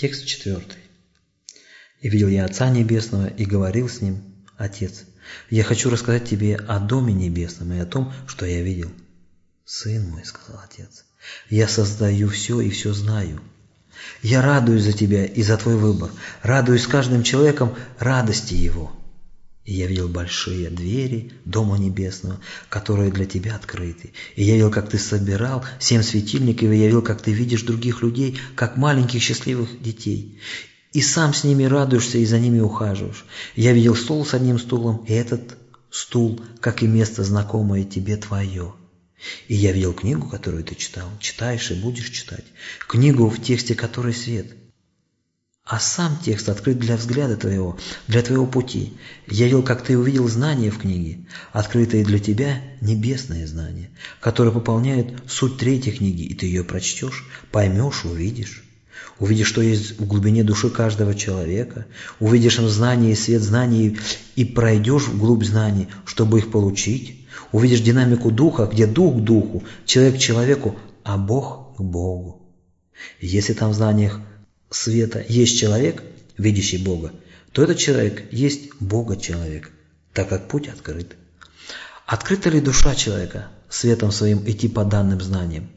Текст четвертый. «И видел я Отца Небесного, и говорил с Ним, Отец, я хочу рассказать тебе о Доме Небесном и о том, что я видел». «Сын мой», — сказал Отец, — «я создаю все и все знаю. Я радуюсь за тебя и за твой выбор, радуюсь каждым человеком радости его». И я видел большие двери Дома Небесного, которые для тебя открыты. И я видел, как ты собирал семь светильников, и я видел, как ты видишь других людей, как маленьких счастливых детей. И сам с ними радуешься и за ними ухаживаешь. Я видел стол с одним стулом, и этот стул, как и место знакомое тебе твое. И я видел книгу, которую ты читал, читаешь и будешь читать. Книгу в тексте которой свет – а сам текст открыт для взгляда твоего, для твоего пути. Я видел, как ты увидел знания в книге, открытые для тебя небесные знания, которые пополняют суть третьей книги, и ты ее прочтешь, поймешь, увидишь. Увидишь, что есть в глубине души каждого человека, увидишь им знания и свет знаний, и пройдешь вглубь знаний, чтобы их получить. Увидишь динамику духа, где дух к духу, человек к человеку, а Бог к Богу. Если там в знаниях света есть человек, видящий Бога, то этот человек есть Бога-человек, так как путь открыт. Открыта ли душа человека светом своим идти по данным знаниям?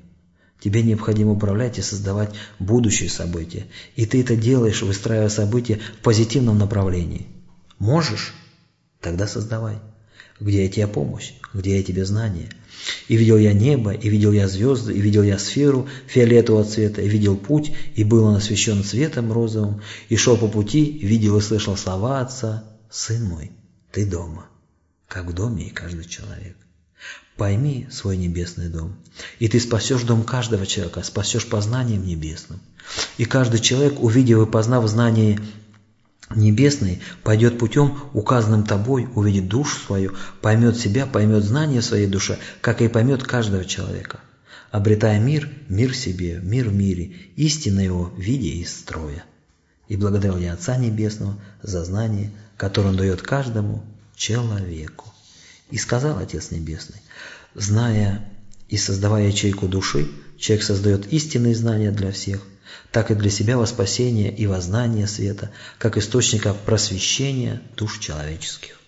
Тебе необходимо управлять и создавать будущие события, и ты это делаешь, выстраивая события в позитивном направлении. Можешь? Тогда создавай. Где я тебе помощь? Где я тебе знания? И видел я небо, и видел я звезды, и видел я сферу фиолетового цвета, и видел путь, и был он освещен цветом розовым, и шел по пути, видел и слышал слова Отца, «Сын мой, ты дома, как в доме и каждый человек». Пойми свой небесный дом, и ты спасешь дом каждого человека, спасешь познанием небесным. И каждый человек, увидев и познав знание Небесный пойдет путем, указанным тобой, увидит душу свою, поймет себя, поймет знание своей душе, как и поймет каждого человека. Обретая мир, мир себе, мир в мире, истина его виде и строя. И благодарил я Отца Небесного за знание, которое Он дает каждому человеку. И сказал Отец Небесный, зная и создавая ячейку души, человек создает истинные знания для всех, так и для себя во спасение и во знание света, как источника просвещения душ человеческих.